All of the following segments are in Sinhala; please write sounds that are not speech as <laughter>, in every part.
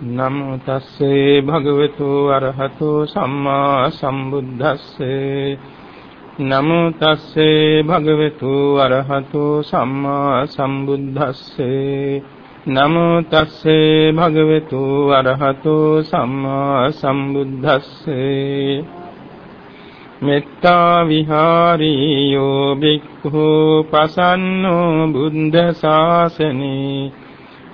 නමෝ තස්සේ භගවතු අරහතෝ සම්මා සම්බුද්දස්සේ. නමෝ තස්සේ භගවතු අරහතෝ සම්මා සම්බුද්දස්සේ. නමෝ තස්සේ භගවතු අරහතෝ සම්මා සම්බුද්දස්සේ. මෙත්තා විහාරී යෝ බික්ඛු පසන්නෝ බුද්ධ ශාසනේ.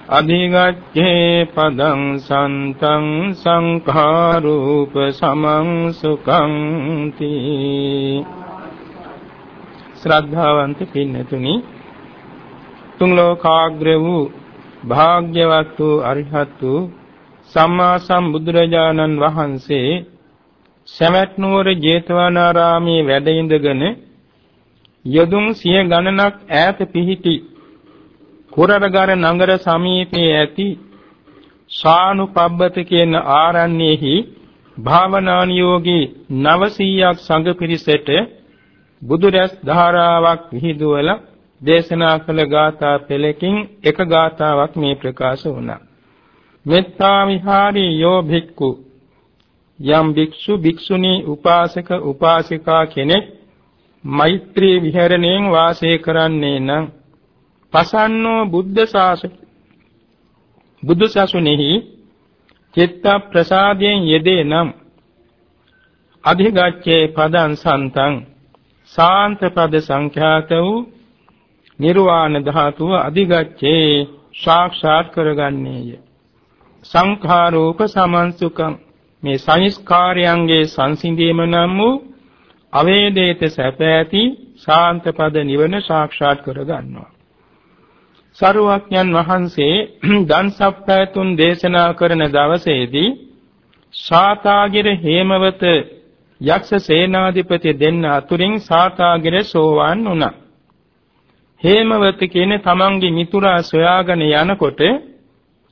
අධිගච්ඡේ පදං සන්තං සංඛාරූප සමං සුඛං තී ශ්‍රද්ධාවන්ත පින්නතුනි තුන් ලෝකාග්‍ර වූ භාග්‍යවත් වූ අරිහත් වූ සම්මා සම්බුදුරජාණන් වහන්සේ සමැත් නුවර ජේතවනාරාමේ වැඩ ඉඳගෙන යදුන් සිය ගණනක් ඈත පිහිටි කුරරගර නගර සමීපයේ ඇති ශානුපබ්බත කියන ආරණ්‍යෙහි භාවනානියෝගී 900ක් සංඝ පිරිසට බුදුරැස් ධාරාවක් විහිදුවල දේශනා කළ ගාථා පෙළකින් එක ගාථාවක් මේ ප්‍රකාශ වුණා. මෙත්තා විහාරී යෝ භික්ඛු යම් භික්ෂු භික්ෂුණී උපාසක උපාසිකා කෙනෙක් මෛත්‍රී විහරණයෙන් වාසය කරන්නේ නම් පසන්නෝ බුද්ධ ශාසන. බුදු සසුනේහි චිත්ත ප්‍රසාදයෙන් යෙදේ නම් අධිගච්ඡේ පදං සන්තං සාන්ත පද සංඛ්‍යාත වූ නිර්වාණ ධාතුව අධිගච්ඡේ සාක්ෂාත් කරගන්නේය. සංඛාරෝප සමන්සුකම්. මේ සංස්කාරයන්ගේ සංසිඳීම නම් වූ අවේදිත සැප ඇති ශාන්ත පද නිවන සාක්ෂාත් කරගන්නවා. සරුවක්ඥන් වහන්සේ <clears throat> දන්සප්පයතුන් දේශනා කරන දවසේදී සාතාගිර හේමවත යක්ෂ සේනාධිපති දෙන්න අතුරින් සාතාගිර සෝවාන් වුණා. හේමවත කියන තමන්ගේ මිතුරා සොයාගෙන යනකොට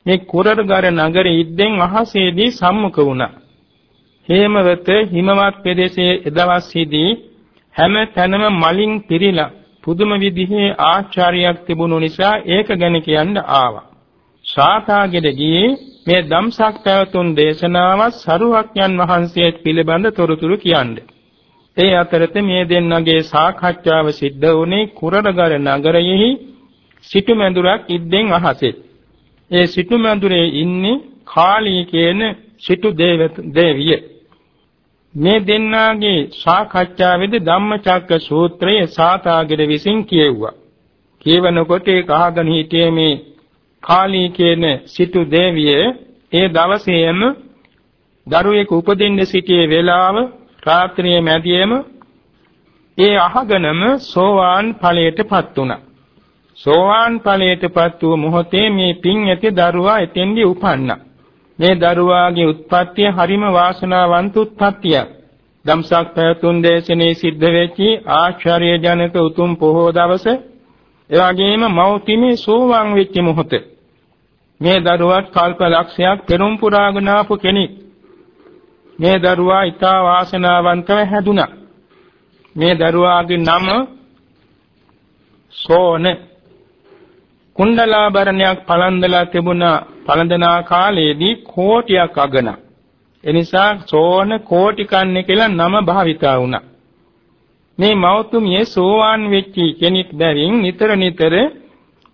මේ කුරර්ගර නගරෙ ඉද්දෙන් අහසේදී සම්මුඛ වුණා. හේමවත හිමවත් ප්‍රදේශයේ එදවස්හිදී හැම තැනම මලින් පිරීලා පුදුම විදිහේ ආචාර්යයක් තිබුණු නිසා ඒක ගැන කියන්න ආවා. ශාතාගෙද ගියේ මේ ධම්සක් පැවතුම් දේශනාවත් සරුවක්යන් වහන්සේ පිළිබඳ තොරතුරු කියන්නේ. ඒ අතරත මේ දෙන්නගේ සාකච්ඡාව සිද්ධ වුණේ කුරණගර නගරයෙහි සිටු මැදුරක් ඉද්දෙන් අහසේ. ඒ සිටු මැදුරේ ඉන්නේ කාලී කියන සිටු දේවිය. මේ දෙන්නාගේ සාකච්ඡාවේදී ධම්මචක්ක සූත්‍රයේ සාතාගිර විසින් කියෙව්වා. කියවනකොට ඒක අහගෙන හිටියේ මේ කාලී කියන සිටු දේවිය ඒ දවසේම දරුවෙක් උපදින්න සිටියේ වේලාව රාත්‍රියේ මැදියේම ඒ අහගෙනම සෝවාන් ඵලයටපත් වුණා. සෝවාන් ඵලයටපත් වූ මොහොතේ මේ පින් ඇති දරුවා එතෙන්දී උපන්නා. මේ දරුවාගේ උත්පත්තිය හරිම වාසනාවන්ත උත්පත්තියක්. දම්සක් පැතුම් දේශනේ සිද්ධ වෙච්චි ආශ්චර්යජනක උතුම් පොහෝ දවස එවැගේම මෞතිමේ සෝවාන් වෙච්ච මොහොත. මේ දරුවාත් කල්ප ලක්ෂයක් පෙරම් පුරාගෙන ආපු කෙනෙක්. මේ දරුවා ඊට වාසනාවන්තව හැදුනා මේ දරුවාගේ නම සෝන. කුණ්ඩලාභරණයක් පලන්දලා තිබුණා පළඳනා කාලයේදී කෝටියක් අගන. එනිසා සෝන කෝටි කන්නේ කියලා නම භාවිතා වුණා. මේ මෞතුමිය සෝවාන් වෙච්ච කෙනෙක් බැවින් නිතර නිතර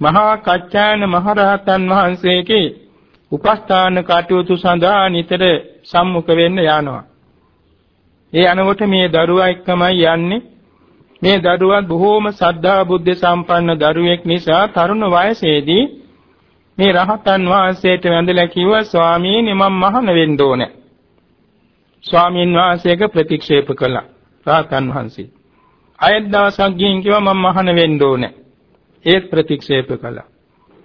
මහා කච්චායන මහරහතන් වහන්සේගේ උපස්ථාන කටයුතු සඳහා නිතර සම්මුඛ වෙන්න යනවා. ඒ අනකොට මේ දරුවා එක්කමයි යන්නේ. මේ දරුවා බොහෝම සද්ධා බුද්ධ සම්පන්න දරුවෙක් නිසා තරුණ වයසේදී මේ රහතන් වහන්සේට වැඳලා කිව්වා ස්වාමීනි මම මහාන වෙන්න ඕනේ. ස්වාමීන් වහන්සේක ප්‍රතික්ෂේප කළා. රහතන් වහන්සේ. අයත් දවසක් ගිහින් කිව්වා මම මහාන වෙන්න ඕනේ. ඒත් ප්‍රතික්ෂේප කළා.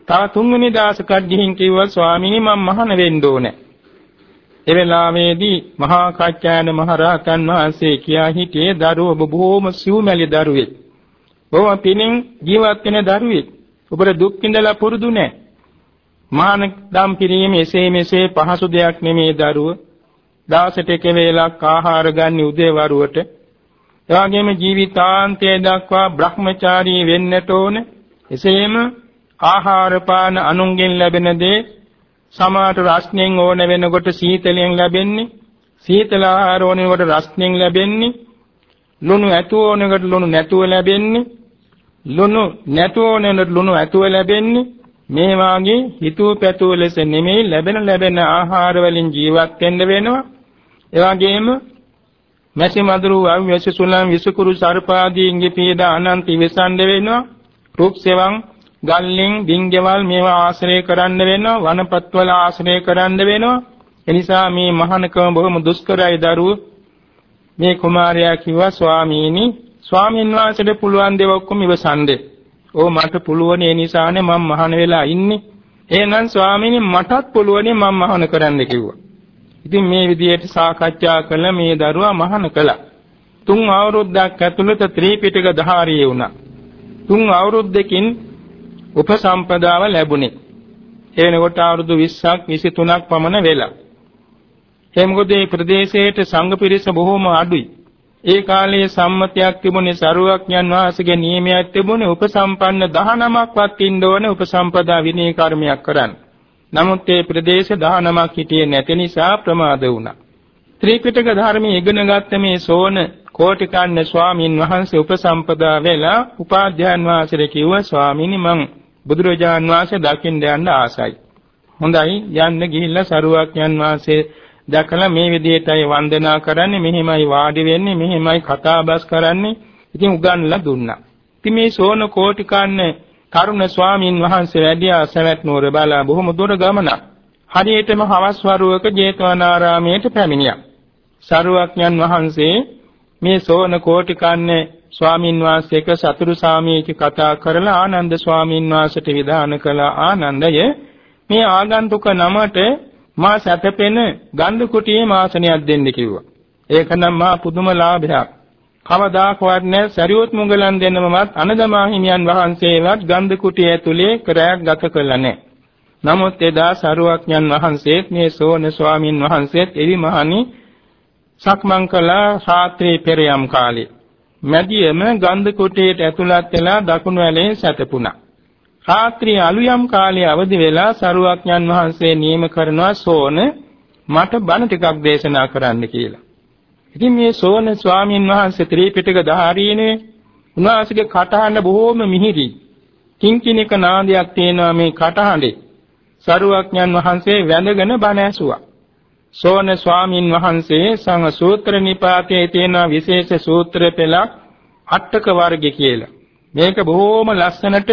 තව තුන්වෙනි දවසකට ගිහින් කිව්වා ස්වාමීනි මම මහාන වෙන්න ඕනේ. ඒ වෙලාවේදී මහා කච්චායන මහ රහතන් වහන්සේ කියා හිටියේ දරුව බොහෝම සිව්මැලි දරුවෙක්. බොහොම පිණින් ජීවත් වෙන දරුවෙක්. ඔබට දුක් විඳලා පුරුදු නැහැ. මානදම් පිරීම එසේ මෙසේ පහසු දෙයක් නෙමේ දරුව. දවසට එක වේලක් ආහාර ගන්න උදේවරුවට. එවාගෙම ජීවිතාන්තය දක්වා Brahmachari වෙන්නට ඕන. එසේම ආහාර පාන අනුන්ගෙන් ලැබෙන දේ සමාත රස්නෙන් ඕන වෙනකොට සීතලෙන් ලැබෙන්නේ සීතල ආහාර ඕන වෙනකොට රස්නෙන් ලැබෙන්නේ ලුණු ඇතුව ඕනකට ලුණු නැතුව ලැබෙන්නේ ලුණු නැතුව ඕනකට ලුණු ඇතුව ලැබෙන්නේ මේ වාගේ හිතුව පැතුව ලෙස නෙමෙයි ලැබෙන ලැබෙන ආහාර වලින් ජීවත් වෙන්න වෙනවා. ඒ වගේම මැසි මදුරු අව්‍යස සුලම් විසකුරු සර්පාදීන්ගේ පීඩා අනන්ත ඉවසන්න වෙනවා. රුක් සෙවං ගල්ලින් ඩිංගෙවල් මේවා ආශ්‍රය කරන්න වෙනවා. වනපත්වල ආශ්‍රය කරන්න වෙනවා. එනිසා මේ මහානකම බොහොම දුෂ්කරයි දරුවෝ. මේ කුමාරයා කිව්වා ස්වාමීනි ස්වාමීන් වහන්සේට පුළුවන් දේව ඔක්කොම ඉවසන්නේ. ඕ මට පුළුවන් ඒ නිසානේ මම මහාන වෙලා ඉන්නේ. එහෙනම් ස්වාමීනි මටත් පුළුවනේ මම මහාන කරන්න කිව්වා. ඉතින් මේ විදිහට සාකච්ඡා කළ මේ දරුවා මහාන කළා. තුන් අවුරුද්දක් ඇතුළත ත්‍රිපිටක ධාරී වුණා. තුන් අවුරුද්දකින් උපසම්පදාව ලැබුණේ. ඒ වෙනකොට අවුරුදු 20ක් 23ක් පමණ වෙලා. ඒ මොකද මේ ප්‍රදේශයේට සංඝ පිරිස බොහෝම අඩුයි. ඒ කාලයේ සම්මතයක් තිබුණේ සරුවක්ඥන් වහන්සේගේ නියමයක් තිබුණේ උපසම්පන්න 19ක්වත් ඉන්න ඕනේ උපසම්පදා විනය කර්මයක් කරන්න. නමුත් මේ ප්‍රදේශ 19ක් හිටියේ නැති නිසා ප්‍රමාද වුණා. ත්‍රිපිටක ධර්මයේ ඉගෙන ගත්ත මේ සෝන කෝටිකන්න ස්වාමින් වහන්සේ උපසම්පදා වෙලා උපාධ්‍යයන් වහන්සේට කිව්වා ස්වාමීනි මං බුදුරජාන් වහන්සේ දකින්න යන්න ආසයි. හොඳයි යන්න ගිහිල්ලා සරුවක්ඥන් වහන්සේ දැකලා මේ විදිහටයි වන්දනා කරන්නේ මෙහෙමයි වාඩි වෙන්නේ මෙහෙමයි කතාබස් කරන්නේ ඉතින් උගන්ලා දුන්නා. ඉතින් මේ සෝන කෝටිකන්නේ කරුණ ස්වාමින් වහන්සේ වැඩියා සවැත් නුවර බලා බොහොම දුර ගමනක්. හරියටම හවස් වරුවක ජේතවනාරාමයට පැමිණියා. සරුවක්ඥන් වහන්සේ මේ සෝන කෝටිකන්නේ ස්වාමින් වහන්සේක සතුරු සාමීච කතා කරලා ආනන්ද ස්වාමින් වහන්සේට විධාන කළ ආනන්දය මේ ආගන්තුක නමට මා සැතපෙන ගන්ධ කුටියේ මාසනයක් දෙන්න කිව්වා. ඒක නම් මා පුදුම ලාභයක්. කවදාකවත් නැ සරියොත් මුගලන් දෙන්නමවත් අනදමා හිමියන් වහන්සේවත් ගන්ධ කුටිය ඇතුලේ කරයක් ගත කළා නැහැ. නමුත් එදා සරුවක්ඥන් වහන්සේත් මේ සෝන ස්වාමින් වහන්සේත් එරිමහනි සක්මන් කළා රාත්‍රී පෙරයම් කාලේ. මැදියම ගන්ධ කුටියට ඇතුළත් වෙලා දකුණු ඇලේ සැතපුණා. රාත්‍රී අලුයම් කාලයේ අවදි වෙලා සරුවක්ඥන් වහන්සේ නියම කරනවා සෝන මට බණ ටිකක් දේශනා කරන්න කියලා. ඉතින් මේ සෝන ස්වාමීන් වහන්සේ ත්‍රිපිටක ධාරීනේ උන්වහන්සේගේ කටහඬ බොහෝම මිහිරි. කිංකිණික නාදයක් තියෙනවා මේ කටහඬේ. සරුවක්ඥන් වහන්සේ වැඳගෙන බණ ඇසුවා. සෝන ස්වාමීන් වහන්සේ සංඝ සූත්‍ර නිපාතයේ තියෙන විශේෂ සූත්‍ර පෙළක් අටක වර්ගය කියලා. මේක බොහෝම ලස්සනට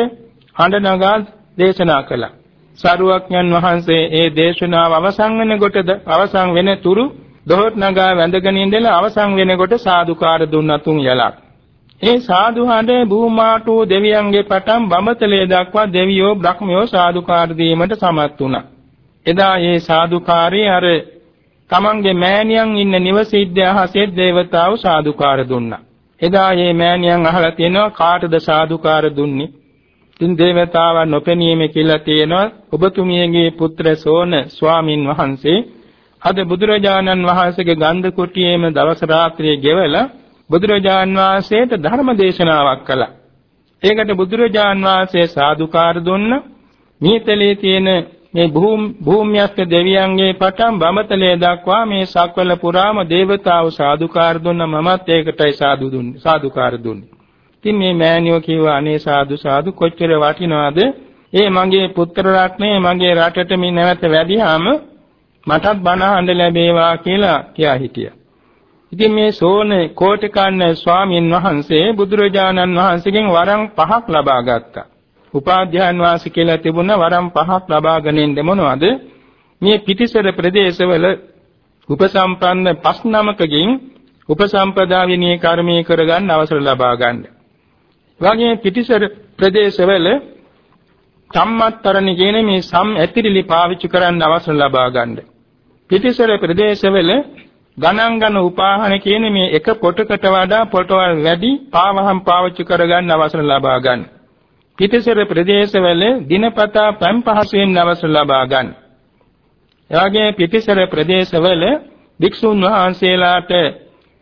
හඬ නගා දේශනා කළා. සාරුවක්ඥන් වහන්සේ ඒ දේශනාව අවසන් වෙනකොටද අවසන් වෙන තුරු දොහොත් නගා වැඳගෙන ඉඳලා අවසන් වෙනකොට සාදුකාර දුන්න තුන් යලක්. ඒ සාදු හඬ භූමාටෝ දෙවියන්ගේ පටන් බඹතලේ දක්වා දෙවියෝ බ්‍රහ්මයෝ සාදුකාර දීමට සමත් වුණා. එදා මේ සාදුකාරී අර තමන්ගේ මෑණියන් ඉන්න නිවසීද්‍ය අහසේ දේවතාවු සාදුකාර දුන්නා. එදා මේ මෑණියන් අහලා තියෙනවා කාටද සාදුකාර දුන්නේ? ඉතින් දේවතාවන් නොපෙනීම කියලා තියෙනවා ඔබතුමියගේ පුත්‍ර සෝන ස්වාමින් වහන්සේ අද බුදුරජාණන් වහන්සේගේ ගන්ධ කුටියේම දවස් රාත්‍රියේ ගෙවලා බුදුරජාණන් වහන්සේට ධර්ම දේශනාවක් කළා. ඒකට බුදුරජාණන් වහන්සේ සාදුකාර දුන්න මීතලේ තියෙන මේ භූම්‍යස්ත දෙවියන්ගේ පටන් බඹතලේ දක්වා මේ සක්වල පුරාම දේවතාවු සාදුකාර දුන්න මමත් ඒකටයි සාදු දුන්නේ සාදුකාර දුන්නේ. ඉතින් මේ මෑණියෝ කිව්වා අනේ සාදු සාදු කොච්චර වටිනවද? ඒ මගේ පුත්‍ර රත්නේ මගේ රටට මේ නැවත වැඩියාම මටත් බණ අහන්න ලැබේවා කියලා කියා හිටියා. ඉතින් මේ සෝන කෝටිකන්න ස්වාමීන් වහන්සේ බුදුරජාණන් වහන්සේගෙන් වරම් පහක් ලබා ගත්තා. උපාධ්‍යාන වාසී කියලා තිබුණ වරම් පහක් ලබාගෙන ඉන්න මොනවද? මේ පිටිසර ප්‍රදේශවල උපසම්පන්න පස් නමකකින් උපසම්පදා විනී කර්මී කරගන්න අවසර ලබා ගන්න. වගේ පිටිසර ප්‍රදේශවල සම්මත්තරණ කියන මේ සම් ඇතිරිලි පාවිච්චි කරන්න අවසර ලබා ගන්න. පිටිසර ප්‍රදේශවල ගණන් ගන්න උපාහන කියන මේ එක පොටකට වඩා පොටවල් වැඩි පාවහම් පාවිච්චි කරගන්න අවසර ලබා ගන්න. පිටිසර ප්‍රදේශවල දිනපතා පම් පහසුවෙන් අවසර ලබා ගන්න. එවාගේ පිටිසර ප්‍රදේශවල භික්ෂුන් වහන්සේලාට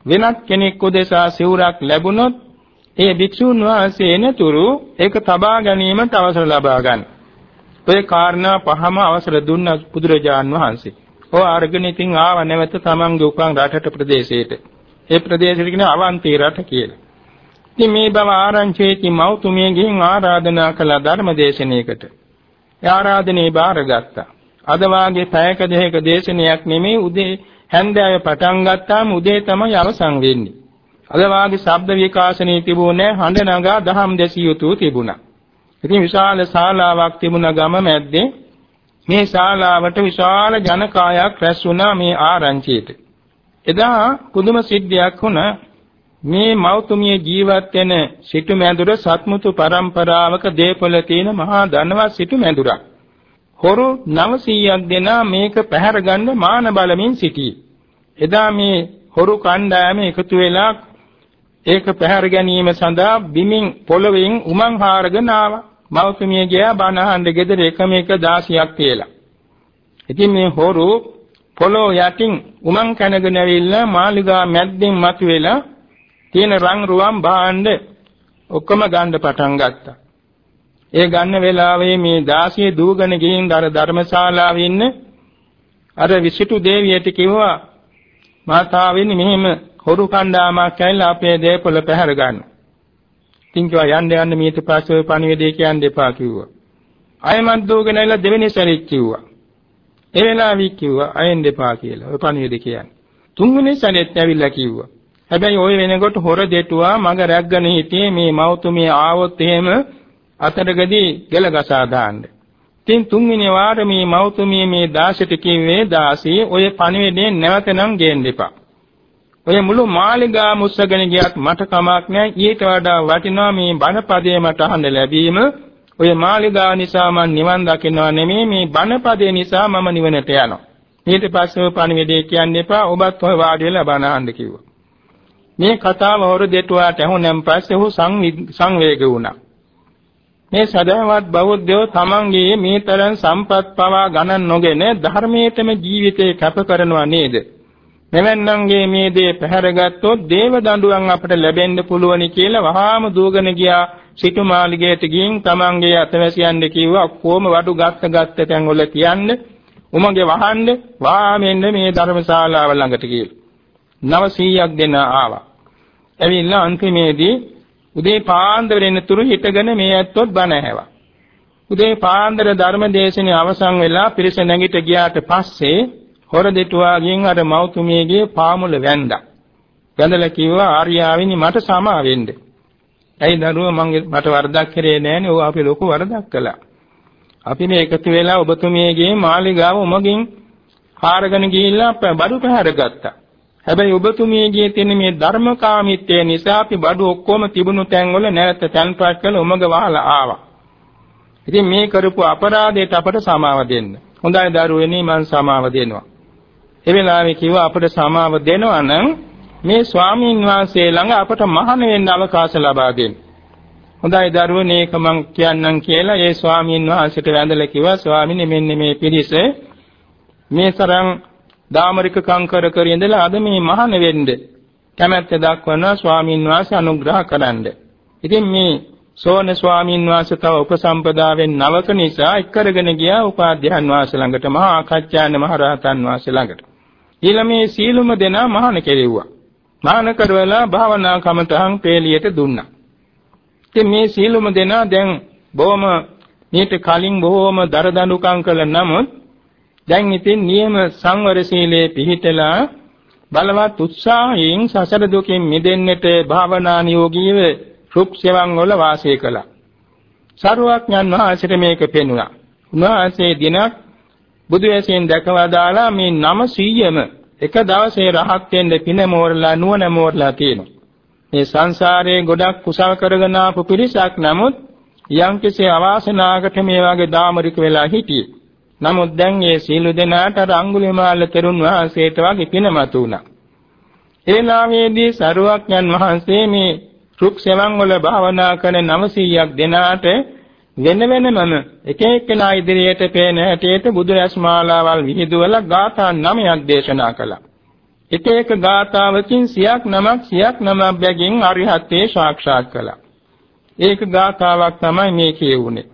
වෙනත් කෙනෙක් උදෙසා සිවුරක් ලැබුණොත් ඒ භික්ෂුන් වහන්සේ එනතුරු ඒක තබා ගැනීමට අවසර ලබා ගන්න. ඔය කාරණා පහම අවසර දුන්න බුදුරජාන් වහන්සේ. ඔය අරගෙන ඉතින් ආව නැවත තමන්ගේ උපන් රටට ප්‍රදේශයට. ඒ ප්‍රදේශයට කියන අවන්ති රට කියලා. ඉතින් මේ බව ආරංචි වෙච්ච මෞතුමිය ගිහින් ආරාධනා කළ ධර්මදේශනයකට. ඒ ආරාධනේ බාරගත්තා. අද වාගේ පැයක දෙකක දේශනයක් නෙමෙයි උදේ හැන්දෑවේ පටන් ගත්තාම උදේ තමයි අවසන් වෙන්නේ. අද වාගේ ශබ්ද විකාශනයේ තිබුණේ හඬ නගා දහම් දැසිය යුතු තිබුණා. ඉතින් විශාල ශාලාවක් තිබුණ ගම මැද්දේ මේ ශාලාවට විශාල ජනකායක් රැස් වුණා මේ ආරංචියට. එදා පුදුම සිද්ධියක් වුණා මේ මෞතුමිය ජීවත් වෙන සිටු මැදුර සත්මුතු පරම්පරාවක දේපොළ තියෙන මහා ධනවත් සිටු මැදුරක්. හොරු 900ක් දෙනා මේක පැහැර ගන්න මාන බලමින් සිටියේ. එදා මේ හොරු කණ්ඩායම එකතු වෙලා ඒක පැහැර ගැනීම සඳහා බිමින් පොළවෙන් උමං හාරගෙන ආවා. මෞතුමිය ගියා බණ අහන්න ගෙදර එකම එක 16ක් කියලා. ඉතින් මේ හොරු පොළොව යටින් උමං කනගෙන ඇවිල්ලා මාලිගා මැද්දෙන් මතුවෙලා තියෙන රන් රුවන් භාණ්ඩ ඔක්කොම ගන්න පටන් ගත්තා. ඒ ගන්න වෙලාවේ මේ 16 දූගන ගිහින් අර ධර්මශාලාවේ ඉන්න අර විසිටු දේවියට කිව්වා මාතාවෙනි මෙහෙම හොරු කණ්ඩායමක් ඇවිල්ලා අපේ දේපොළ පැහැර ගන්න. ඉතින් කිව්වා යන්න යන්න මීට පස්සේ ඔය පණිවිඩය කියන්න එපා කිව්වා. අයමත් දෝගෙන ඇවිල්ලා දෙවෙනි සැරේ කිව්වා. ඒ වෙලාවෙ කිව්වා අයෙන් දෙපා කියලා. ඔය පණිවිඩ කියන්නේ. තුන්වෙනි සැරේත් ඇවිල්ලා කිව්වා. හැබැයි ওই වෙනකොට හොර දෙටුවා මග රැග්ගන හිටියේ මේ මෞතුමිය ආවොත් එහෙම අතරගදී ගල ගසා දාන්න. ඉතින් තුන්වෙනි වාර මේ මෞතුමිය මේ දාසට කිව්වේ දාසී ඔය පණිවිඩේ නැවතනම් ගේන්න එපා. ඔය මුළු මාලිගා මුස්සගෙන ගියත් මට කමක් නැහැ ඊට වඩා වටිනවා මේ බණපදයේ මට අහන්න ලැබීම. ඔය මාලිගා නිසා මම නිවන් දකින්නවා නෙමෙයි මේ බණපදේ නිසා මම නිවනට යනවා. ඊට පස්සේ පණිවිඩය කියන්න එපා. ඔබත් ඔය වාඩි වෙලා බණ අහන්න කිව්වා. මේ කතාව හොර දෙටුවාට ඇහුණෙන් පස්සේ ඔහු සංවේග වුණා. මේ සදාවත් බෞද්ධයෝ තමන්ගේ මේ තරම් සම්පත් පවා ගණන් නොගෙන ධර්මයටම ජීවිතේ කැප කරනවා නේද? මෙවැන්නන්ගේ මේ දේ පැහැරගත්තොත් දේව දඬුවම් අපට ලැබෙන්න පුළුවනි කියලා වහාම දුවගෙන ගියා. සිටු මාලිගයට ගින් තමන්ගේ අතවැසියන්ද කිව්වා කොහොම වඩු ගත්ත ගත්ත තැන් වල තියන්න. උමගේ වහන්න. වාමෙන්න මේ ධර්මශාලාව ළඟට කියලා 900ක් දෙන ආවා. ඇවිල්ලා අන්තිමේදී උදේ පාන්දර වෙනතුරු හිටගෙන මේ ඇත්තොත් බණ ඇහැවා. උදේ පාන්දර ධර්ම දේශනේ අවසන් වෙලා පිරිස නැගිට ගියාට පස්සේ හොර දෙටුවාගෙන් අර මෞතුමියගේ පාමුල වැන්දා. වැඳලා කිව්වා ආර්යාවිනි මට සමා වෙන්න. ඇයි දරුවා මං මට වරදක් කරේ නෑනේ. ඔව් අපි ලොකු වරදක් කළා. අපි මේ එකතු වෙලා ඔබතුමියගේ මාලිගාව උමගින් හාරගෙන ගිහිල්ලා බඩු පැහැරගත්තා. හැබැයි ඔබතුමියගේ තියෙන මේ ධර්මකාමීත්වය නිසා අපි බඩු ඔක්කොම තිබුණු තැන්වල නැවත තැන්පත් කරලා උමග වහලා ආවා. ඉතින් මේ කරපු අපරාධයට අපට සමාව දෙන්න. හොඳයි දරුවනේ මං සමාව දෙනවා. ඒ වෙලාවේ කිව්වා අපට සමාව දෙනවා නම් මේ ස්වාමීන් වහන්සේ ළඟ අපට මහාන වෙන්න අවකාශ ලබා දෙන්න. හොඳයි දරුවනේ ඒක මං කියන්නම් කියලා ඒ ස්වාමීන් වහන්සේට වැඳලා කිව්වා ස්වාමීනි මෙන්න මේ පිරිස මේ තරම් දාමරික කංකර කර ඉඳලා අද මේ මහාන වෙන්න කැමැත්ත දක්වනවා ස්වාමීන් වහන්සේ අනුග්‍රහ කරන්න. ඉතින් මේ සෝන ස්වාමීන් වහන්සේ තව උපසම්පදාවෙන් නවක නිසා එක්කරගෙන ගියා උපාධ්‍යයන් වහන්සේ ළඟට මහා ආකච්ඡාන මහ රහතන් වහන්සේ ළඟට. ඊළමේ සීලුම දෙනා මහාන කෙරෙව්වා. මහාන කරවලා භාවනා කමතහන් පේලියට දුන්නා. ඉතින් මේ සීලුම දෙනා දැන් බොහොම මේට කලින් බොහොම දරදඬුකම් කළ නමුත් දැන් ඉතින් නියම සංවර සීලයේ පිහිටලා බලවත් උත්සාහයෙන් සසර දුකින් මිදෙන්නට භාවනා නියෝගීව රුක්සෙවන් වල වාසය කළා. සරුවඥන් වහන්සේට මේක පෙනුණා. උන්වහන්සේ දිනක් බුදු ඇසෙන් දැකලා දාලා මේ 900ම එක දවසේ රහත් වෙන්න පින මෝරලා නුවණ මෝරලා තියෙනවා. මේ සංසාරයේ ගොඩක් කුසල් කරගෙන ආපු පිරිසක් නමුත් යම්කිසි අවාසනාවකට මේ වගේ දාමරික වෙලා හිටියේ. නමුත් දැන් මේ සීළු දෙනාට අඟුලිමාල තෙරුන් වහන්සේට වගේ පිනමතු වුණා. ඒ නාමයේදී සරුවඥන් වහන්සේ මේ රුක් සෙවන් වල භාවනා කරන 900ක් දෙනාට වෙන වෙනමම එක එක්කෙනා ඉදිරියට පේන හැටියට බුදු රැස් මාලාවල් විහිදුවලා ගාථා 9ක් දේශනා කළා. එක එක ගාථාවකින් සියක් නමක් සියක් නමක් බැගින් අරිහත්ත්වේ සාක්ෂාත් කළා. ඒක ගාථාවක් තමයි මේ කියුනේ.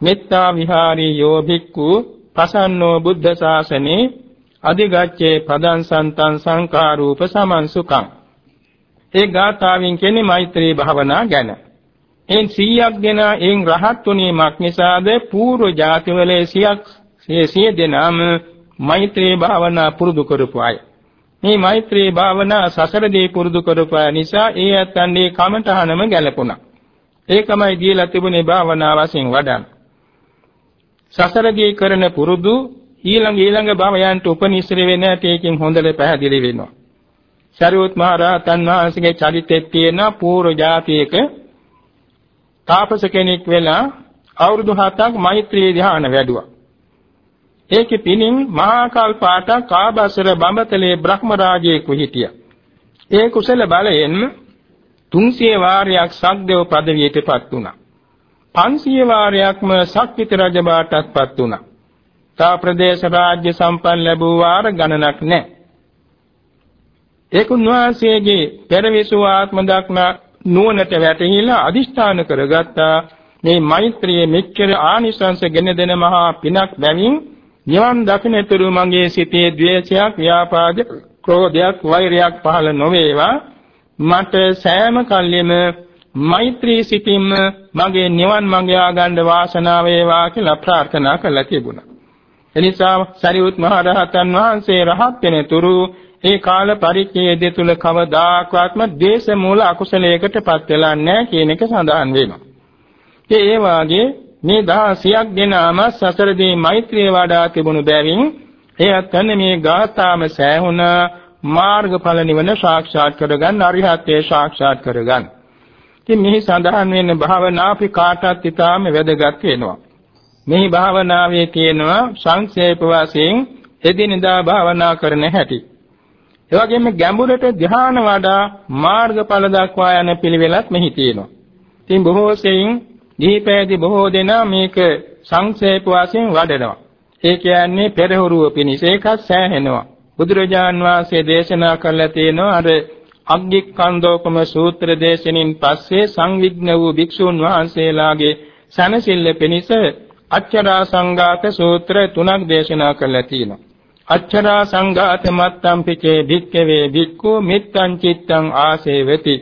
මෙත්තා විහාරී යෝ භික්ඛු පසන්නෝ බුද්ධ ශාසනේ අධිගච්ඡේ පදං සන්තං සංකාරූප සමන්සුකං ඒ ගාථාවෙන් කියන්නේ මෛත්‍රී භාවනා ගැන. එන් 100ක් දෙනා එන් රහත් වුණේ මක් නිසාද? పూర్ව ජාතිවල 100ක් 100 දෙනාම මෛත්‍රී භාවනා පුරුදු කරපු අය. මේ මෛත්‍රී භාවනා සසරදී පුරුදු කරපු නිසා ඒ ඇත්තන්ගේ කමඨහනම ගැලපුණා. ඒකමයි දීලා තිබුණේ භාවනා වශයෙන් වඩන්න. සසරදී කරන පුරුදු ඊළඟ ඊළඟ භවයන්ට උපනිශ්‍රේ වෙන තේකින් හොඳට පැහැදිලි වෙනවා. සරියුත් මහ රහතන් වහන්සේගේ චරිතයේ තියෙන පූර්ව જાතියක තාපස කෙනෙක් වෙලා අවුරුදු 7ක් මෛත්‍රී ධ්‍යාන වැඩුවා. ඒකේ පිනින් මහා කල්පාට කාබසර බඹතලේ බ්‍රහ්ම රාජයෙකු හිටියා. ඒ කුසල බලයෙන් 300 වාරයක් සක්දේව පදවියටපත් වුණා. 500 වාරයක්ම සක්විත රජ බාටත්පත් වුණා. තා ප්‍රදේශ රාජ්‍ය සම්පන්න ලැබුව වාර ගණනක් නැහැ. ඒක උන්වහන්සේගේ පෙරවිසු ආත්ම දක්නා නුවණට වැටහිලා අදිෂ්ඨාන කරගත්තා මේ මෛත්‍රියේ මෙච්චර ආනිසංස ගෙන දෙන මහා පිනක් බැවින් නිවන් දකින්නතුරු මගේ සිතේ ද්වේෂයක් ව්‍යාපාද ක්‍රෝධයක් වෛරයක් පහළ නොවේවා මට සෑම කල්යෙම මෛත්‍රී සිතින්ම මගේ නිවන් මඟ ආගන්න වාසනාව වේවා කියලා ප්‍රාර්ථනා කළා තිබුණා. එනිසා සරියුත් මහ රහතන් වහන්සේ රහත් වෙනතුරු ඒ කාල පරිච්ඡේදය තුල කවදාකවත්ම දේශ මූල අකුසලයකටපත් වෙලා නැහැ කියන එක සඳහන් වෙනවා. ඒ ඒ වාගේ මේ 16ක් දෙනාම සසරදී මෛත්‍රිය වඩා තිබුණු බැවින් එයත් මේ ගාථාම සෑහුණ මාර්ගඵල නිවන සාක්ෂාත් කරගන්න අරිහත්ත්වයේ සාක්ෂාත් කරගන්න. ඉතින් මෙහි සඳහන් වෙන භාවනා අපි කාටත් ඊටාම වැදගත් වෙනවා. මෙහි භාවනාවේ තියෙනවා සංක්ෂේප වශයෙන් එදිනදා භාවනා කරන හැටි. ඒ වගේම ගැඹුරට ධ්‍යාන වඩා මාර්ගඵල දක්වා යන පිළිවෙලක් මෙහි තියෙනවා. ඉතින් බොහෝ සෙයින් දීපෑදී බොහෝ දෙනා මේක සංක්ෂේප වශයෙන් වඩනවා. ඒ කියන්නේ පෙරහුරුව පිණිස ඒකත් සෑහෙනවා. බුදුරජාන් වහන්සේ දේශනා කළා තියෙනවා අර අග්ගික්ඛන්දෝපම සූත්‍ර දේශනින් පස්සේ සංවිග්න වූ භික්ෂුන් වහන්සේලාගේ සනසිල්ල පිණිස අච්චරා සංඝාත සූත්‍ර තුනක් දේශනා කළා තියෙනවා. අච්චරා සංඝාත මත්තම් පිචේ භික්ඛවේ භික්ඛු මිත්තං චිත්තං ආසේවති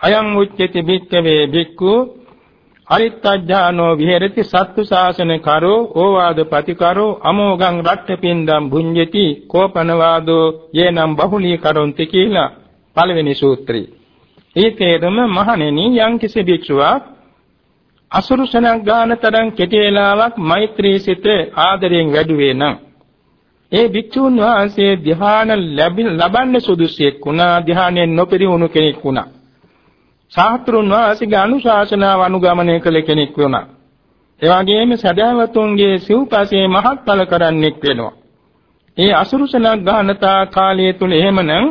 අයං උච්චති භික්ඛවේ භික්ඛු අරිත්තඥානෝ විහෙරති සත්තු ශාසන කරෝ ඕවාද පතිකරෝ අමෝගං රට්ඨපින්දම් භුඤ්ජති කෝපනවාදෝ යේනම් බහුලී කරොන්ති කියලා පළවෙනි සූත්‍රය. ඒකේදම මහණෙනි යම් කිසි භික්ෂුවක් අසුරුසනක් ගාන තරම් කෙටි වේලාවක් මෛත්‍රී සිත ආදරයෙන් වැඩුවේ නම් ඒ භික්ෂුන් වහන්සේ ධ්‍යාන ලබන්න සුදුසෙක් වුණා ධ්‍යානයෙන් නොපරිහුණු කෙනෙක් වුණා. ශාස්ත්‍රුන් වහන්සේගේ අනුශාසනාව අනුගමනය කළ කෙනෙක් වුණා. ඒ වගේම සදාවතුන්ගේ සිව්පසේ මහත්ඵල කරන්නෙක් වෙනවා. ඒ අසුරුසනක් ගානතා කාලය තුල එහෙමනම්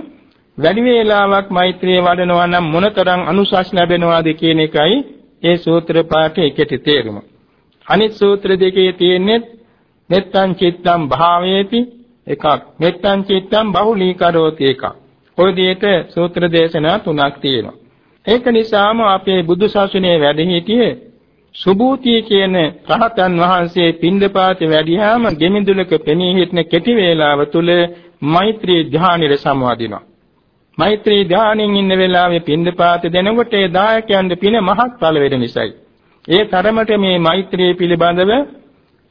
වැඩි වේලාවක් මෛත්‍රිය වඩනවා නම් මොනතරම් අනුශාස ලැබෙනවාද කියන එකයි ඒ සූත්‍ර පාඨයේ කෙටි තේරුම. අනිත් සූත්‍ර දෙකේ තියෙන්නේ මෙත්තං චිත්තං භාවේති එකක්. මෙත්තං චිත්තං බහුලීකරෝති එකක්. ඔය විදිහට සූත්‍ර දේශනා තුනක් තියෙනවා. ඒක නිසාම අපේ බුදු ශාසනයේ වැඩ සිටියේ සුභූතිය කියන රහතන් වහන්සේ පින්දපාතේ වැඩියාම ගෙමිදුලක පෙනී හිටන කෙටි වේලාව තුල මෛත්‍රී ධානයේ සමවදිනවා. මෛත්‍රී ධානයෙන් ඉන්න වෙලාවේ පින්දපාත දෙනකොට ඒ දායකයන්ගේ පින මහත්ඵල වෙන නිසායි. ඒ තරමට මේ මෛත්‍රී පිළිබඳව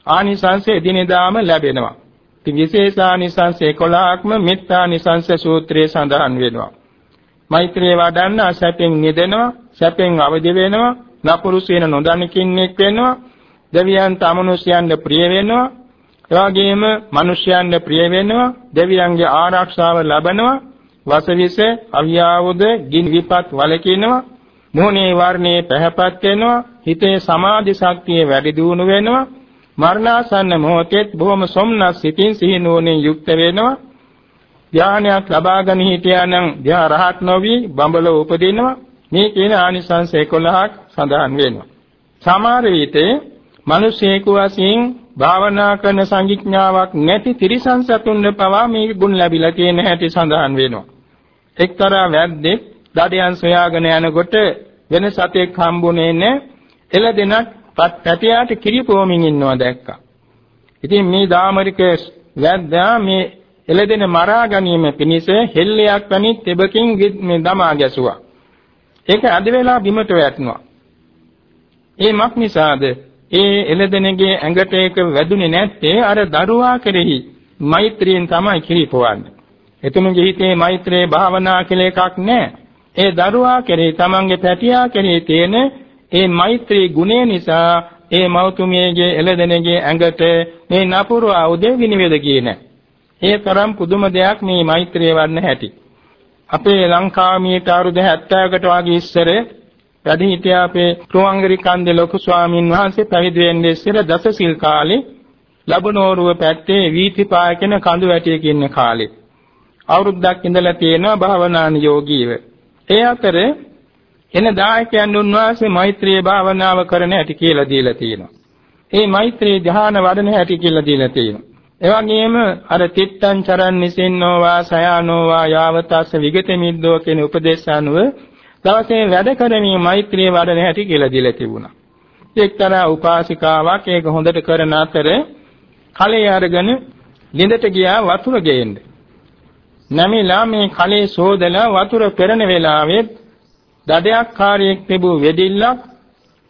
ආනිසංස එදිනෙදාම ලැබෙනවා. ඉතින් විශේෂානිසංස 11ක්ම මෙත්තානිසංස සූත්‍රයේ සඳහන් වෙනවා. මෛත්‍රිය වඩන්න සැපෙන් නිදෙනවා, සැපෙන් අවදි වෙනවා, නපුරු සේන නොදන්නකින්ෙක් වෙනවා, දෙවියන් තමනුෂ්‍යයන්ට ප්‍රිය වෙනවා, එවාගෙම මිනිස්යන්ට ප්‍රිය වෙනවා, දෙවියන්ගේ ආරක්ෂාව ලබනවා, වසවිස, අවියාවුද, ගින් විපත් වලකිනවා, මොහොනේ වර්ණේ පැහැපත් වෙනවා, හිතේ සමාධි ශක්තිය වැඩි දියුණු වෙනවා, මරණාසන්න මොහොතෙත් බොහොම සොම්නස් සිතින් සිහිනුවණින් යුක්ත වෙනවා. ධානයක් ලබාගෙන හිටියානම් ධා රහත් නොවි බඹල උපදිනවා. මේ කියන ආනිසංස 11ක් සඳහන් වෙනවා. සමහර විට මිනිසෙකු වශයෙන් භාවනා කරන සංඥාවක් නැති තිරිසන් සතුන්ව පවා මේ ගුණ ලැබිලා තියෙන හැටි සඳහන් වෙනවා. එක්තරා වැද්දෙක් දඩයන් සොයාගෙන යනකොට වෙන සතෙක් හම්බුනේ නැහැ. එළදෙනක් පැටියාට කිරිපොමින් ඉන්නවා දැක්කා. ඉතින් මේ දාමරික වැද්දා මේ එළදෙන මරා ගැනීම පිණිස හෙල්ලයක් වැනි තෙබකින් මේ දමා ගැසුවා. ඒක අද වෙලා බිමට වැටුණා. ඒ මක් නිසාද? ඒ එළදෙනගේ ඇඟට ඒක වැදුනේ නැත්තේ අර දරුවා කෙරෙහි මෛත්‍රියෙන් තමයි කිරිපොවන්නේ. එතුමගේ හිතේ මෛත්‍රී භාවනා කියලා එකක් නැහැ. ඒ දරුවා කෙරෙහි තමන්ගේ පැටියා කෙරෙහි තියෙන ඒ මෛත්‍රී ගුණය නිසා ඒ මෞතුමියගේ එළදෙනගේ ඇඟට මේ නපුරු ආයුධ විනිවිද කියන්නේ. ඒ තරම් පුදුම දෙයක් මේ මෛත්‍රිය වන්න හැටි. අපේ ලංකාව මීට අවුරුදු 70කට වගේ ඉස්සර වැඩි හිටිය අපේ රුවන්ගරි කන්දේ ලොකු ස්වාමින් වහන්සේ පැවිදි වෙන්නේ ඉස්සර දසසිල් කාලේ ලබනෝරුව පැත්තේ වීතිපාය කියන කඳු වැටියක ඉන්න කාලේ අවුරුද්දක් ඉඳලා තියෙනවා භාවනාන යෝගීව. ඒ අතර එන දායකයන් උන්වහන්සේ මෛත්‍රී භාවනාව කරන හැටි කියලා දීලා තියෙනවා. ඒ මෛත්‍රී ධ්‍යාන වඩන හැටි කියලා දීලා තියෙනවා. එවැගේම අර තිත්තං චරන් නිසින්නෝ වා සයානෝ වා යාවතස්ස විගත මිද්දෝ කියන උපදේශ අනුව දවසේ වැඩ කරමින් මෛත්‍රී වඩන හැටි කියලා දීලා තිබුණා. එක්තරා උපාසිකාවක් ඒක හොඳට කරන අතර කලේ අරගෙන ළිඳට ගියා වතුර ගේන්න. නැමිලා මේ කලේ සෝදලා වතුර පෙරන වෙලාවේ දඩයක් කාර්යයක් තිබූ වෙදිල්ලක්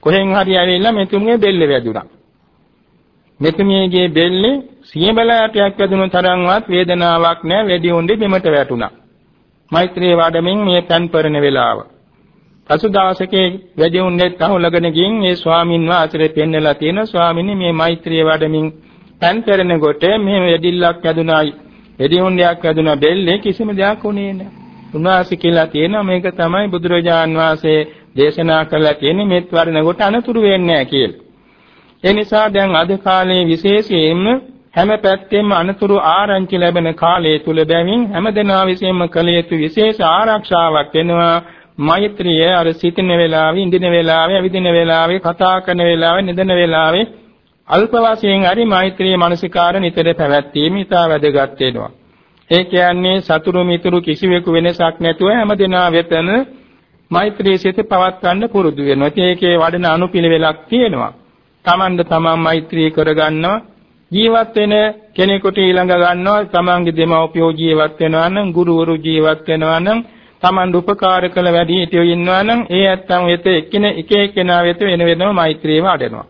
කොහෙන් හරි ඇවිල්ලා මෙතුමිය බෙල්ල වැදුනා. මෙතුමියගේ බෙල්ලේ සියබලයටයක් වැදුණු තරම්වත් වේදනාවක් නැහැ වෙඩි උණ්ඩේ බිමට වැටුණා. මෛත්‍රී වඩමින් මේ පන් පරණ වෙලාව. පසු දවසකේ වැඩි උණ්ඩෙත් අහුලගෙන ගින් මේ ස්වාමින් වහන්සේට පෙන්නලා තියෙන ස්වාමිනේ මේ මෛත්‍රී වඩමින් පන් පරණ කොට මේ වෙඩිල්ලක් වැදුනායි. වෙඩි උණ්ඩයක් වැදුනා බෙල්ලේ කිසිම දෙයක් උනේ නැහැ. උන්වහන්සේ කියලා තියෙනවා මේක තමයි බුදුරජාන් වහන්සේ දේශනා කළා කියන්නේ මෙත් වර්ණ කොට අනතුරු වෙන්නේ නැහැ කියලා. ඒ නිසා දැන් අද කාලේ විශේෂයෙන්ම හැම පැත්තෙම අනතුරු ආරංචි ලැබෙන කාලය තුල බැවින් හැමදෙනා විසින්ම කළ යුතු විශේෂ ආරක්ෂාවක් වෙනවා මෛත්‍රිය අර සිටින වෙලාවේ ඉඳින වෙලාවේ ඇවිදින වෙලාවේ කතා කරන වෙලාවේ නිදන වෙලාවේ අල්ප වශයෙන් හරි මෛත්‍රියේ මානසිකාර නිතර පැවැත්වීම ඉතා වැදගත් වෙනවා ඒ කියන්නේ සතුරු මිතුරු කිසිවෙකු වෙනසක් නැතුව හැමදෙනා වෙතන මෛත්‍රී සිත පවත්වන්න පුරුදු වෙනවා. ඒකේ වඩන අනුපිළිවෙලක් තියෙනවා. Tamand තමන් මෛත්‍රී කරගන්නවා. ජීවත් වෙන කෙනෙකුට ඊළඟ ගන්නවා තමන්ගේ දෙමව්පියෝ ජීවත් වෙනවා නම් ගුරුවරු ජීවත් වෙනවා නම් තමන් උපකාර කළ වැඩි හිටියෝ ඉන්නවා නම් ඒ ඇත්තන් වෙත එකින එක එක්කෙනා වෙත වෙන වෙනම මෛත්‍රිය වඩනවා.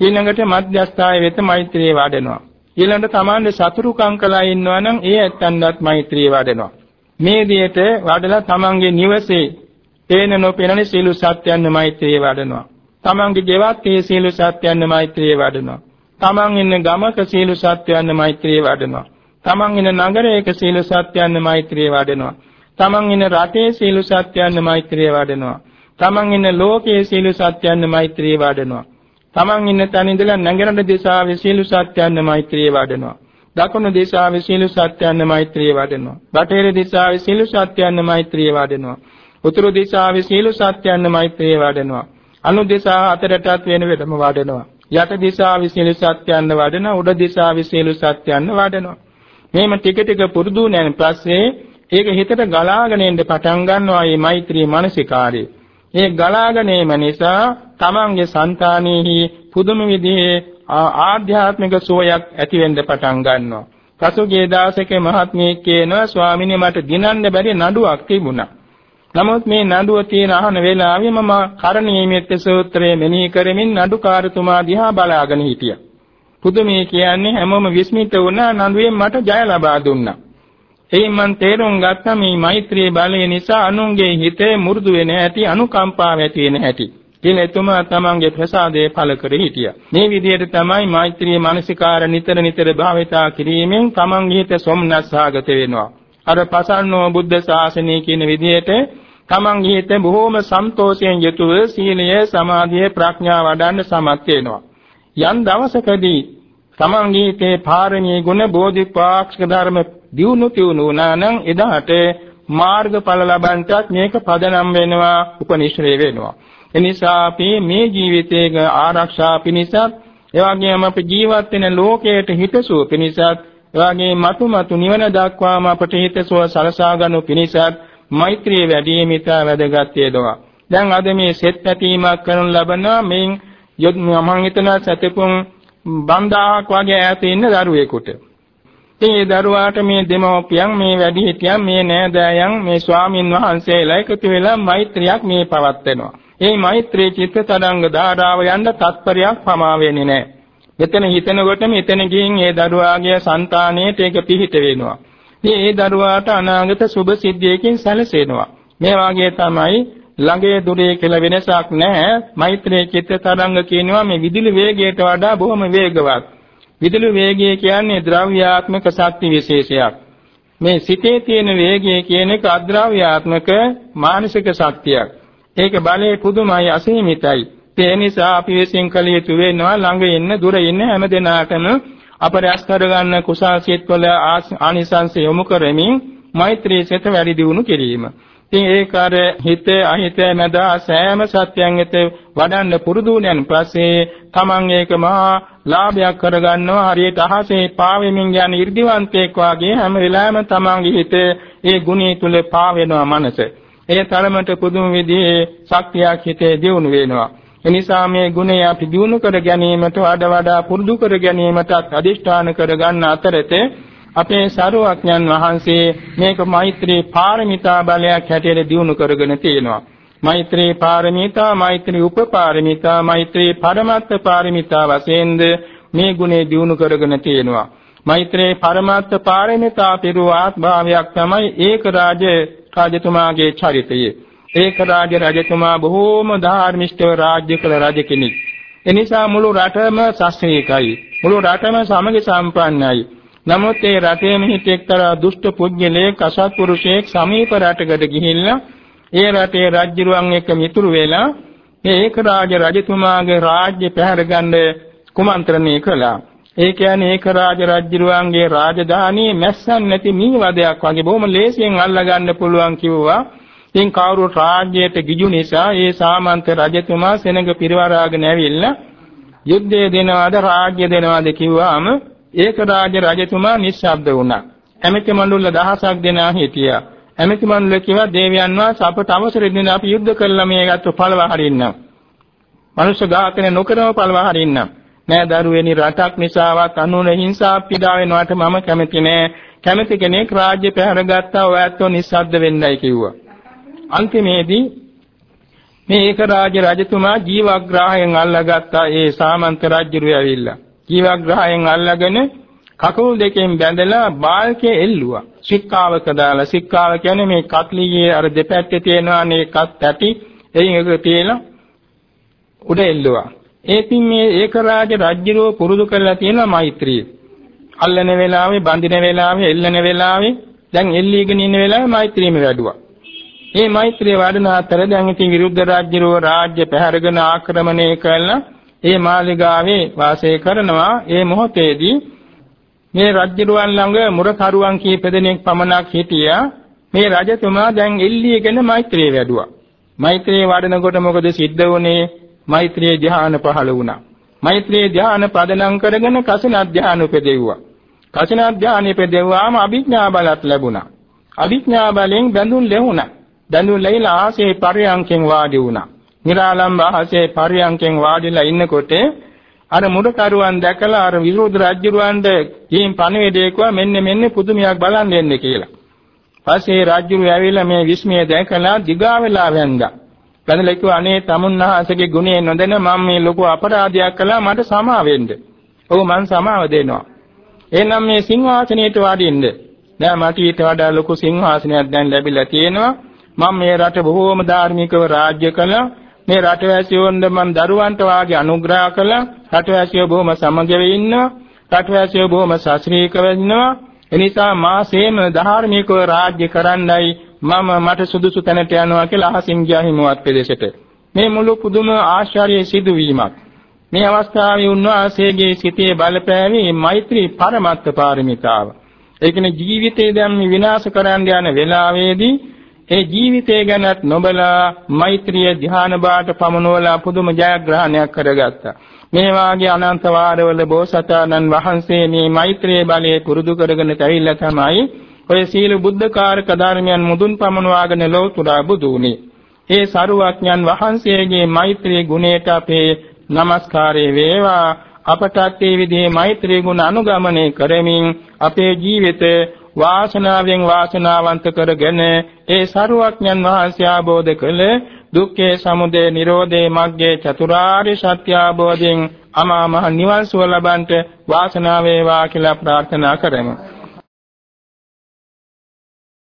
ඊළඟට මධ්‍යස්ථාය වෙත මෛත්‍රිය වඩනවා. ඊළඟට තමන්ගේ සතුරුකම් කළා ඉන්නවා නම් ඒ ඇත්තන්වත් මෛත්‍රිය වඩනවා. මේ විදිහට වඩලා තමන්ගේ නිවසේ පේන නොපෙනෙන සීල සත්‍යයන් මෛත්‍රිය වඩනවා. තමන්ගේ ගෙවත් ඒ සීල සත්‍යයන් මෛත්‍රිය වඩනවා. තමන් ඉන්න ගමක සීල සත්‍යයන් මෛත්‍රිය වඩනවා. තමන් ඉන්න නගරයක සීල සත්‍යයන් මෛත්‍රිය වඩනවා. තමන් ඉන්න රටේ සීල සත්‍යයන් මෛත්‍රිය වඩනවා. තමන් ඉන්න ලෝකයේ සීල සත්‍යයන් මෛත්‍රිය වඩනවා. තමන් ඉන්න තැන ඉඳලා නැගෙනහිර දිශාවේ සීල සත්‍යයන් මෛත්‍රිය වඩනවා. දකුණු දිශාවේ සීල සත්‍යයන් මෛත්‍රිය වඩනවා. බටහිර දිශාවේ සීල සත්‍යයන් මෛත්‍රිය වඩනවා. උතුරු දිශාවේ සීල සත්‍යයන් මෛත්‍රිය වඩනවා. අනු දිශා හතරටත් වෙන වෙනම වඩනවා. යට දිශාවේ සීල සත්‍යයන් වඩනවා. උඩ දිශාවේ සීල සත්‍යයන් වඩනවා. මේම ටික ටික පුරුදු වෙන පස්සේ ඒක හිතට ගලාගෙන එන්න පටන් ගන්නවා මේ මෛත්‍රී මානසිකාරය. ඒ ගලාගෙන එම නිසා තමන්ගේ సంతානෙහි පුදුම විදිහේ ආධ්‍යාත්මික සෝයක් ඇති වෙන්න පටන් ගන්නවා. පසුගිය දවසක මහත්මිය කියනවා ස්වාමිනේ මට දිනන්න බැරි නඩුවක් තිබුණා. නමුත් මේ නඩුව තියෙන අහන වෙලාවෙ මම කරණීයමෙත් සූත්‍රයේ මෙනෙහි කරමින් නඩුකාරතුමා දිහා බලාගෙන හිටියා. පුදුමේ කියන්නේ හැමෝම විස්මිත වුණා නඩුවෙන් මට ජය ලබා දුන්නා. එයින් මන් තේරුම් ගත්තා මේ මෛත්‍රී බලය නිසා අනුන්ගේ හිතේ මුරුදු වෙන හැටි අනුකම්පාව ඇති වෙන හැටි. කියලා එතුමා තමන්ගේ ප්‍රසාදයේ පළ කර හිටියා. මේ විදිහට තමයි මෛත්‍රී මානසිකාර නිතර නිතර භාවිතා කිරීමෙන් තමන්ගේ හිත සොම්නස්සාගත වෙනවා. අර පසන්නෝ බුද්ධ ශාසනය කියන විදිහට තමන්ගේ හිත බොහෝම සන්තෝෂයෙන් යුතුව සීලය, සමාධිය, ප්‍රඥාව වඩන්න සමත් වෙනවා. යම් දවසකදී තමන්ගේ හිතේ පාරමී ගුණ බෝධිපාක්ෂික ධර්ම දියුණු තියුණු වුණා නම් එදාට මාර්ගඵල ලබන්නටත් මේක පදනම් වෙනවා උපනිශ්‍රේ වෙනවා. එනිසා අපි මේ ජීවිතයේ ආරක්ෂා පිණිසත් එවැගේම අපි ජීවත් වෙන ලෝකයට හිතසුව පිණිසත් එවැගේ මතු මතු නිවන දක්වාම අපට හිතසුව සලසා ගන්නු පිණිසත් මෛත්‍රිය වැඩි මිතා වැදගත් වේදවා. දැන් අද මේ සෙත් පැතීමක් කරනු ලබනවා. මෙන් යොත් මම හිතනවා සතපුම් 5000ක් වගේ ඈත ඉන්න දරුවෙකුට. ඉතින් ඒ දරුවාට මේ දෙමව්පියන් මේ වැඩිහිටියන් මේ නෑදෑයන් මේ ස්වාමින් වහන්සේලා එකතු වෙලා මෛත්‍රියක් මේ පවත්වනවා. මේ මෛත්‍රී චිත්ත තරංග ධාරාව යන්න තත්පරයක් පමා වෙන්නේ නැහැ. මෙතන හිතනකොට මෙතන ගින් ඒ දරුවාගේ సంతාණයට ඒක පිහිට වෙනවා. ඉතින් ඒ දරුවාට අනාගත සුභ සිද්ධියකින් සැලසෙනවා. මේ වාගේ තමයි ළඟේ දුරේ කියලා වෙනසක් නැහැ. මෛත්‍රී චිත්ත තරංග කියනවා මේ විදුලි වේගයට වඩා බොහොම වේගවත්. විදුලි වේගය කියන්නේ ද්‍රව්‍යාත්මක ශක්ති විශේෂයක්. මේ සිතේ තියෙන වේගය කියන එක අද්‍රව්‍යාත්මක මානසික ශක්තියක්. ඒක බලේ පුදුමයි අසීමිතයි. ඒ නිසා අපි විසින් කළ යුතු වෙනවා ළඟ ඉන්න දුර ඉන්න හැම දෙනාටම අප රැස් කරගන්න කුසල් සිත්වල ආනිසංස යොමු කරමින් මෛත්‍රී සිත වැඩි දියුණු කිරීම. ඉතින් ඒක අර හිත අහිත මැද සෑම සත්‍යයන් වෙත වඩන්න පුරුදු වුණාන් පස්සේ තමන් ඒක මහා ලාභයක් කරගන්නවා හරියට අහසේ පාවෙමින් යන 이르දිවන්තයෙක් වාගේ හැම වෙලාවෙම තමන්ගේ හිත ඒ ගුණය තුල පාවෙනවා මනස. ඒ තරමට පුදුම විදිහේ ශක්තියක් හිතේ දියුණු වෙනවා. එනිසා මේ ගුණය අපි දිනු කර ගැනීමට වඩා වඩා පුරුදු කර ගැනීමටත් අදිෂ්ඨාන කර ගන්න අතරතේ අපේ සරුවඥන් වහන්සේ මේක මෛත්‍රී පාරමිතා බලයක් හැටියට දිනු කරගෙන තියෙනවා. මෛත්‍රී පාරමිතා, මෛත්‍රී උපපාරමිතා, මෛත්‍රී පරමත්ත පාරමිතා වශයෙන්ද මේ ගුණේ දිනු කරගෙන තියෙනවා. මෛත්‍රී පරමත්ත පාරමිතා පිරුවාත් භාවයක් තමයි ඒක රාජ රාජතුමාගේ චරිතය. ඒක රාජ රජතුමා බොහෝම ධාර්මිෂ්ඨව රාජ්‍ය කළ රජ කෙනෙක්. එනිසා මුළු රටම ශාස්ත්‍රීයයි. මුළු රටම සමගි සම්පන්නයි. නමුත් ඒ රටේම හිට එක්තරා දුෂ්ට පුද්ගලයෙක් අසත්පුරුෂයෙක් සමීප රටකට ගිහිල්ලා ඒ රටේ රජුරුවන් එක්ක මිතුරු වෙලා මේ ඒක රාජ රජතුමාගේ රාජ්‍ය පැහැරගන්න කුමන්ත්‍රණය කළා. ඒ කියන්නේ ඒක රාජ රජුරුවන්ගේ රාජධානියේ මැස්සන් නැති මීවදයක් වගේ බොහොම ලේසියෙන් අල්ලගන්න පුළුවන් කිව්වා. ඉතින් කවුරු රාජ්‍යයට ගිජු නිසා ඒ සාමන්ත රජතුමා සෙනඟ පිරිවරාගෙන ඇවිල්ලා යුද්ධය දෙනවාද රාජ්‍ය දෙනවාද කිව්වාම ඒක රාජ රජතුමා නිශ්ශබ්ද වුණා. ඇමති මණ්ඩල දහසක් දෙනා හිටියා. ඇමති මණ්ඩල කිව්වා දේවයන් වහන්සේ අපට අවසර දෙන්න අපි යුද්ධ කළා මේකට පළව හරින්නම්. මනුෂ්‍ය ඝාතනය නොකරව පළව හරින්නම්. නෑ දරුවෙනි රටක් නිසාවත් අනුන හිංසා පීඩා වෙනවට මම කැමති නෑ. කැමති කෙනෙක් රාජ්‍ය පැහැරගත්තා ඔයත්ෝ නිස්සද්ද වෙන්නයි කිව්වා. අන්තිමේදී මේ ඒක රාජ රජතුමා ජීවග්‍රාහයෙන් අල්ලාගත්තා ඒ සාමන්ත රජුරු ඇවිල්ලා. ජීවග්‍රාහයෙන් අල්ලාගෙන කකුල් දෙකෙන් බැඳලා බාල්කේ එල්ලුවා. සික්කාවක දාලා සික්කාව කියන්නේ මේ කත්ලියේ අර දෙපැත්තේ තියෙනවානේ කත් ඇටි එයින් එක තියලා උඩ එල්ලුවා. ඒකින් මේ ඒක රාජ රජුරෝ පුරුදු කරලා තියෙනවා මෛත්‍රිය. අල්ලන වෙලාවේ, බඳින වෙලාවේ, එල්ලන වෙලාවේ, දැන් එල්ලීගෙන ඉන්න වෙලාවේ මෛත්‍රියම වැඩුවා. මේ මෛත්‍රිය වඩන අතර දැන් ඉතින් විරුද්ධ රාජ්‍යරෝ රාජ්‍ය පැහැරගෙන ආක්‍රමණය කළා. ඒ මාලිගාවේ වාසය කරනවා. ඒ මොහොතේදී මේ රාජ්‍යරුවන් ළඟ මුරකරුවන් කීප දෙනෙක් පමණක් හිටියා. මේ රජතුමා දැන් එල්ලීගෙන මෛත්‍රිය වැඩුවා. මෛත්‍රිය වඩනකොට මොකද සිද්ධ වුනේ? මෛත්‍රිය ධ්‍යාන පහළ වුණා. මෛත්‍රී ධ්‍යාන පදනම් කරගෙන කසින ධ්‍යාන උපදෙව්වා. කසින ධ්‍යාන උපදෙව්වාම අභිඥා බලත් ලැබුණා. අභිඥා බලෙන් බැඳුන් ලැබුණා. දඬු ලැබිලා ආසේ පරියන්කෙන් වාඩි වුණා. නිරාලම්බ ආසේ පරියන්කෙන් වාඩිලා ඉන්නකොට අර මුඩකරුවන් දැකලා අර විරුද්ධ රජුරවන්ට ගිහින් පණිවිඩයක්වා මෙන්න මෙන්න පුදුමයක් බලන් දෙන්න කියලා. පස්සේ රජුරු ඇවිල්ලා මේ විස්මය දැකලා දිගා වෙලා වැන්දා. වැඳලා කිව්වා අනේ තමුන්හාසගේ ගුණය නොදැන මම මේ ලොකු අපරාධයක් කළා මට සමාව වෙන්න. ඔව් මං සමාව දෙනවා. එහෙනම් මේ සිංහාසනයට වාඩින්න. දැන් මට ඊට වඩා ලොකු සිංහාසනයක් දැන් ලැබිලා තියෙනවා. මම මේ රට බොහෝම ධාර්මිකව රාජ්‍ය කළා. මේ රටවැසියොන්ද මම දරුවන්ට වාගේ අනුග්‍රහ කළා. රටවැසියෝ බොහොම සමගව ඉන්නවා. රටවැසියෝ බොහොම ශාස්ත්‍රීයව ඉන්නවා. එනිසා මාසේම ධාර්මිකව රාජ්‍ය කරන්නයි මම මට සුදුසු තැනට යනවා කියලා අහසින් ගියා හිමවත් ප්‍රදේශයට. මේ මුළු පුදුම ආශ්චර්ය සිදුවීමක්. මේ අවස්ථාවේ උන්වහන්සේගේ සිතේ බලපෑමේ මෛත්‍රී පරමත්ත පාරමිතාව. ඒ කියන්නේ ජීවිතේ දැන් විනාශ කරන්න යන වෙලාවේදී ඒ ජීවිතය ගැනත් නොබලා මෛත්‍රිය ධ්‍යාන බාට පමනවලා පුදුම ජයග්‍රහණයක් කරගත්තා. මේ වාගේ අනන්ත වාරවල බෝසතාණන් වහන්සේ මේ මෛත්‍රියේ බලය පුරුදු කරගෙන ඇවිල්ලා තමයි ඔය සීල බුද්ධකාරක ධර්මයන් මුදුන් පමනවාගෙන ලෝතුරා බුදු වුණේ. ඒ සරුවඥන් වහන්සේගේ මෛත්‍රී ගුණයට අපේ নমස්කාරේ වේවා අපටත් මේ විදිහේ මෛත්‍රී ගුණ අනුගමනය කරමින් අපේ ජීවිතේ වාසනාවෙන් වාසනාවන්ත කරගෙන ඒ සරුවඥන් වහන්සේ ආબોධ කළ දුක්ඛේ සමුදය නිරෝධේ මග්ගේ චතුරාර්ය සත්‍ය අවබෝධයෙන් අමා මහ නිවන් සුව ලබන්ට වාසනාව වේවා කියලා ප්‍රාර්ථනා කරමු.